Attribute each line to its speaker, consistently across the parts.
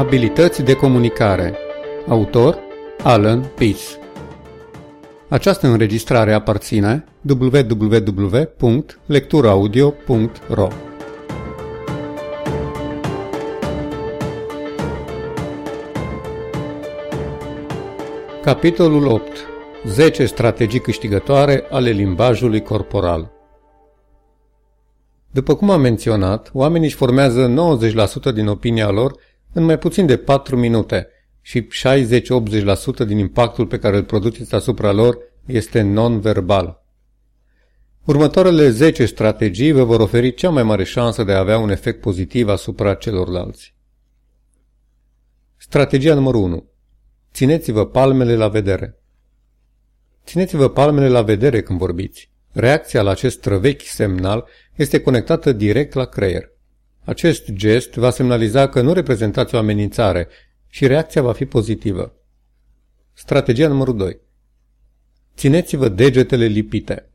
Speaker 1: Abilități de comunicare. Autor Alan Peace Această înregistrare aparține www.lecturaudio.ro Capitolul 8 10 strategii câștigătoare ale limbajului corporal. După cum am menționat, oamenii își formează 90% din opinia lor în mai puțin de 4 minute și 60-80% din impactul pe care îl produceți asupra lor este non-verbal. Următoarele 10 strategii vă vor oferi cea mai mare șansă de a avea un efect pozitiv asupra celorlalți. Strategia numărul 1. Țineți-vă palmele la vedere. Țineți-vă palmele la vedere când vorbiți. Reacția la acest străvechi semnal este conectată direct la creier. Acest gest va semnaliza că nu reprezentați o amenințare și reacția va fi pozitivă. Strategia numărul 2. Țineți-vă degetele lipite.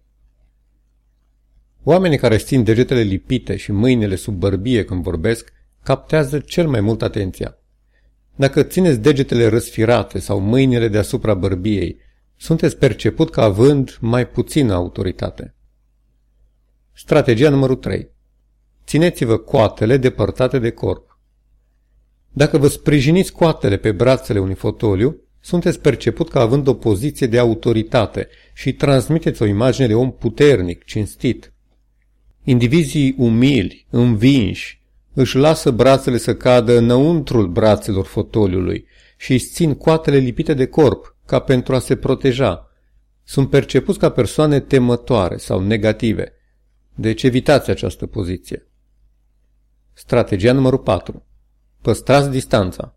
Speaker 1: Oamenii care țin degetele lipite și mâinile sub bărbie când vorbesc captează cel mai mult atenția. Dacă țineți degetele răsfirate sau mâinile deasupra bărbiei, sunteți perceput ca având mai puțină autoritate. Strategia numărul 3. Țineți-vă coatele depărtate de corp. Dacă vă sprijiniți coatele pe brațele unui fotoliu, sunteți perceput ca având o poziție de autoritate și transmiteți o imagine de om puternic, cinstit. Indivizii umili, învinși, își lasă brațele să cadă înăuntrul brațelor fotoliului și își țin coatele lipite de corp, ca pentru a se proteja. Sunt percepuți ca persoane temătoare sau negative. Deci evitați această poziție. Strategia numărul 4. Păstrați distanța.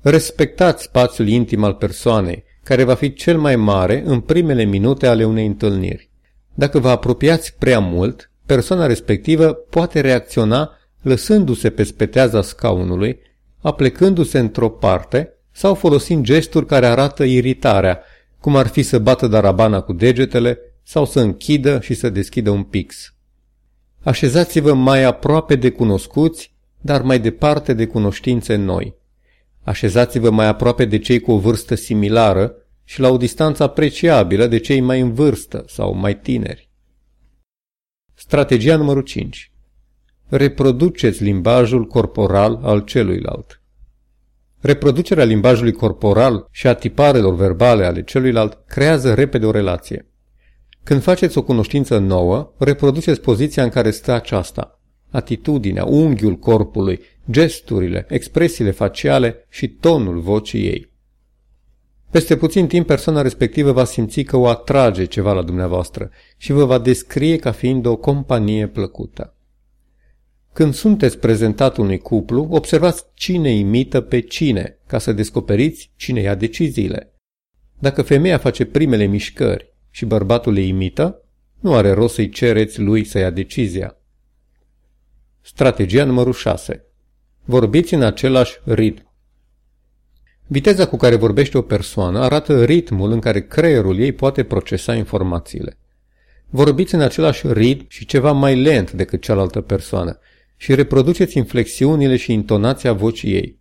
Speaker 1: Respectați spațiul intim al persoanei, care va fi cel mai mare în primele minute ale unei întâlniri. Dacă vă apropiați prea mult, persoana respectivă poate reacționa lăsându-se pe speteaza scaunului, aplecându-se într-o parte sau folosind gesturi care arată iritarea, cum ar fi să bată darabana cu degetele sau să închidă și să deschidă un pix. Așezați-vă mai aproape de cunoscuți, dar mai departe de cunoștințe noi. Așezați-vă mai aproape de cei cu o vârstă similară și la o distanță apreciabilă de cei mai în vârstă sau mai tineri. Strategia numărul 5. Reproduceți limbajul corporal al celuilalt. Reproducerea limbajului corporal și a tiparelor verbale ale celuilalt creează repede o relație. Când faceți o cunoștință nouă, reproduceți poziția în care stă aceasta. Atitudinea, unghiul corpului, gesturile, expresiile faciale și tonul vocii ei. Peste puțin timp, persoana respectivă va simți că o atrage ceva la dumneavoastră și vă va descrie ca fiind o companie plăcută. Când sunteți prezentat unui cuplu, observați cine imită pe cine, ca să descoperiți cine ia deciziile. Dacă femeia face primele mișcări și bărbatul le imită, nu are rost să-i cereți lui să ia decizia. Strategia numărul 6. Vorbiți în același ritm. Viteza cu care vorbește o persoană arată ritmul în care creierul ei poate procesa informațiile. Vorbiți în același ritm și ceva mai lent decât cealaltă persoană și reproduceți inflexiunile și intonația vocii ei.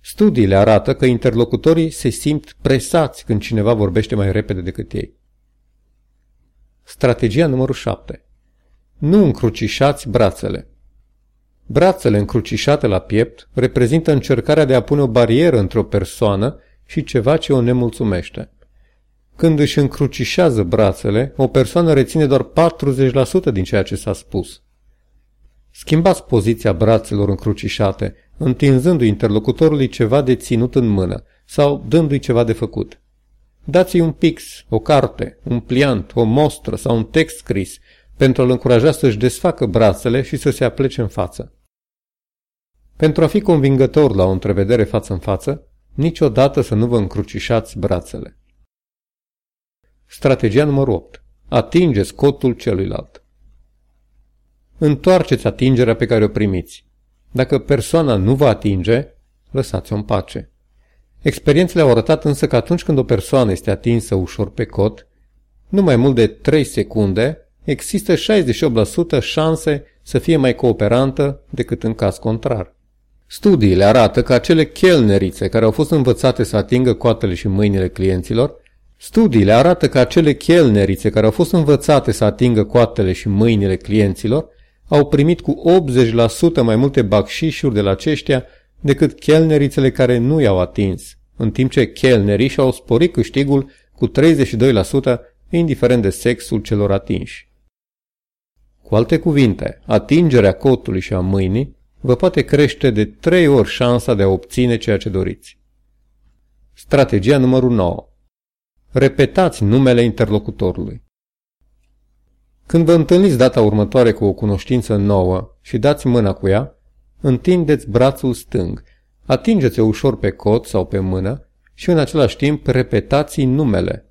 Speaker 1: Studiile arată că interlocutorii se simt presați când cineva vorbește mai repede decât ei. Strategia numărul 7. Nu încrucișați brațele. Brațele încrucișate la piept reprezintă încercarea de a pune o barieră între o persoană și ceva ce o nemulțumește. Când își încrucișează brațele, o persoană reține doar 40% din ceea ce s-a spus. Schimbați poziția brațelor încrucișate, întinzându-i interlocutorului ceva de ținut în mână sau dându-i ceva de făcut. Dați-i un pix, o carte, un pliant, o mostră sau un text scris pentru a-l încuraja să-și desfacă brațele și să se aplece în față. Pentru a fi convingător la o întrevedere față în față, niciodată să nu vă încrucișați brațele. Strategia numărul 8. Atingeți cotul celuilalt. Întoarceți atingerea pe care o primiți. Dacă persoana nu vă atinge, lăsați-o în pace. Experiențele au arătat însă că atunci când o persoană este atinsă ușor pe cot, nu mai mult de 3 secunde, există 68% șanse să fie mai cooperantă decât în caz contrar. Studiile arată că acele chelnerițe care au fost învățate să atingă coatele și mâinile clienților, studiile arată că acele chelnerițe care au fost învățate să atingă coatele și mâinile clienților au primit cu 80% mai multe bacșișuri de la aceștia decât chelnerițele care nu i-au atins, în timp ce chelnerii și-au sporit câștigul cu 32%, indiferent de sexul celor atinși. Cu alte cuvinte, atingerea cotului și a mâinii vă poate crește de trei ori șansa de a obține ceea ce doriți. Strategia numărul 9. Repetați numele interlocutorului. Când vă întâlniți data următoare cu o cunoștință nouă și dați mâna cu ea, întindeți brațul stâng, atingeți-o ușor pe cot sau pe mână și în același timp repetați numele,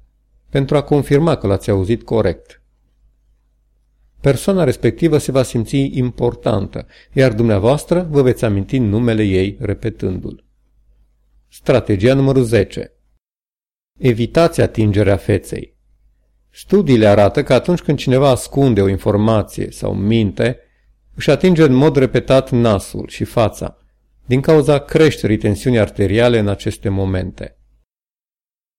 Speaker 1: pentru a confirma că l-ați auzit corect. Persoana respectivă se va simți importantă, iar dumneavoastră vă veți aminti numele ei repetându-l. Strategia numărul 10. Evitați atingerea feței. Studiile arată că atunci când cineva ascunde o informație sau minte, își atinge în mod repetat nasul și fața, din cauza creșterii tensiunii arteriale în aceste momente.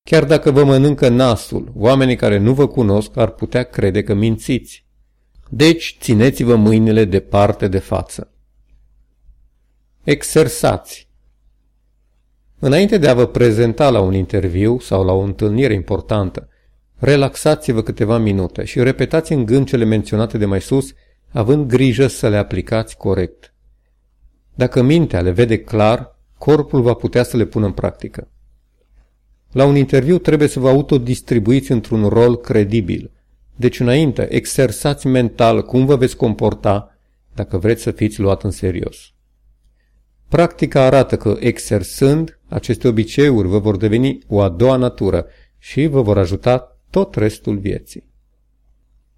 Speaker 1: Chiar dacă vă mănâncă nasul, oamenii care nu vă cunosc ar putea crede că mințiți. Deci, țineți-vă mâinile departe de față. Exersați. Înainte de a vă prezenta la un interviu sau la o întâlnire importantă, relaxați-vă câteva minute și repetați în gând cele menționate de mai sus, având grijă să le aplicați corect. Dacă mintea le vede clar, corpul va putea să le pună în practică. La un interviu trebuie să vă autodistribuiți într-un rol credibil – deci înainte, exersați mental cum vă veți comporta dacă vreți să fiți luat în serios. Practica arată că exersând, aceste obiceiuri vă vor deveni o a doua natură și vă vor ajuta tot restul vieții.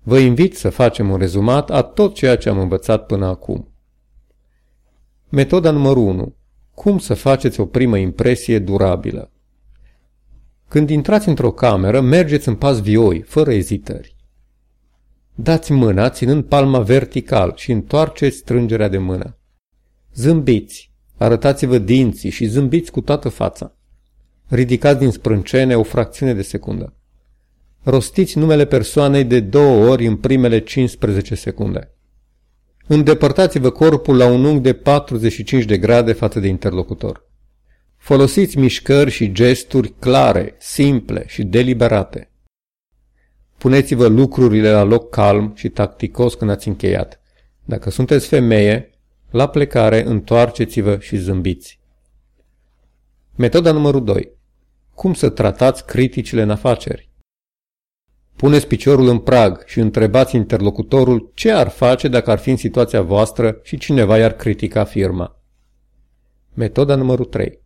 Speaker 1: Vă invit să facem un rezumat a tot ceea ce am învățat până acum. Metoda numărul 1. Cum să faceți o primă impresie durabilă? Când intrați într-o cameră, mergeți în pas vioi, fără ezitări. Dați mâna ținând palma vertical și întoarceți strângerea de mână. Zâmbiți, arătați-vă dinții și zâmbiți cu toată fața. Ridicați din sprâncene o fracțiune de secundă. Rostiți numele persoanei de două ori în primele 15 secunde. Îndepărtați-vă corpul la un unghi de 45 de grade față de interlocutor. Folosiți mișcări și gesturi clare, simple și deliberate. Puneți-vă lucrurile la loc calm și tacticos când ați încheiat. Dacă sunteți femeie, la plecare întoarceți-vă și zâmbiți. Metoda numărul 2. Cum să tratați criticile în afaceri? Puneți piciorul în prag și întrebați interlocutorul ce ar face dacă ar fi în situația voastră și cineva i-ar critica firma. Metoda numărul 3.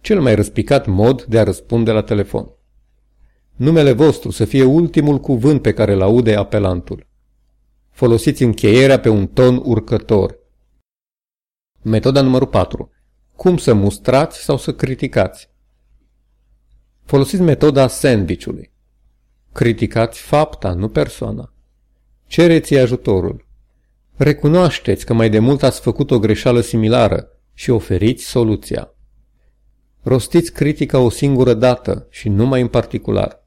Speaker 1: Cel mai răspicat mod de a răspunde la telefon. Numele vostru să fie ultimul cuvânt pe care îl aude apelantul. Folosiți încheierea pe un ton urcător. Metoda numărul 4. Cum să mustrați sau să criticați? Folosiți metoda sandvișului. Criticați fapta, nu persoana. Cereți ajutorul. Recunoașteți că mai de mult ați făcut o greșeală similară și oferiți soluția. Rostiți critica o singură dată și numai în particular.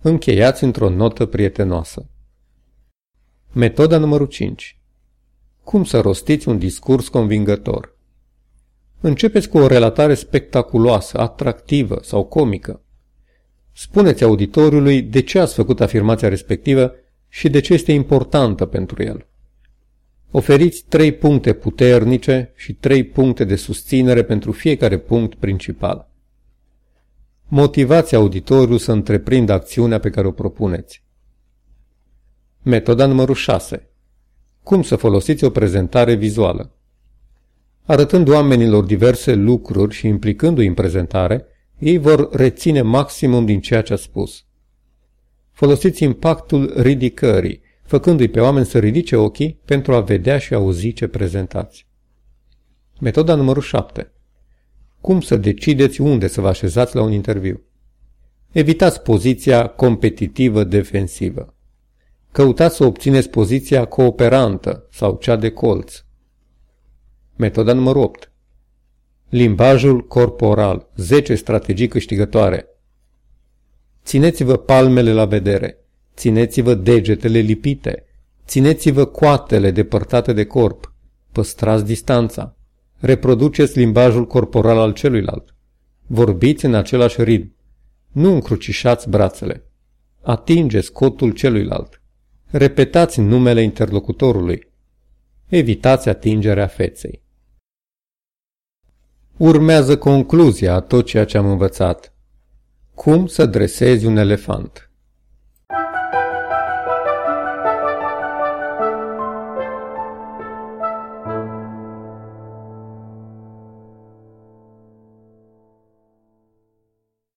Speaker 1: Încheiați într-o notă prietenoasă. Metoda numărul 5. Cum să rostiți un discurs convingător? Începeți cu o relatare spectaculoasă, atractivă sau comică. Spuneți auditoriului de ce ați făcut afirmația respectivă și de ce este importantă pentru el. Oferiți trei puncte puternice și trei puncte de susținere pentru fiecare punct principal. Motivați auditorul să întreprindă acțiunea pe care o propuneți. Metoda numărul 6. Cum să folosiți o prezentare vizuală? Arătând oamenilor diverse lucruri și implicându-i în prezentare, ei vor reține maximum din ceea ce a spus. Folosiți impactul ridicării, făcându-i pe oameni să ridice ochii pentru a vedea și auzi ce prezentați. Metoda numărul 7. Cum să decideți unde să vă așezați la un interviu? Evitați poziția competitivă defensivă. Căutați să obțineți poziția cooperantă sau cea de colț. Metoda numărul 8. Limbajul corporal. 10 strategii câștigătoare. Țineți-vă palmele la vedere. Țineți-vă degetele lipite. Țineți-vă coatele depărtate de corp. Păstrați distanța. Reproduceți limbajul corporal al celuilalt. Vorbiți în același ritm. Nu încrucișați brațele. Atingeți cotul celuilalt. Repetați numele interlocutorului. Evitați atingerea feței. Urmează concluzia a tot ceea ce am învățat. Cum să dresezi un elefant?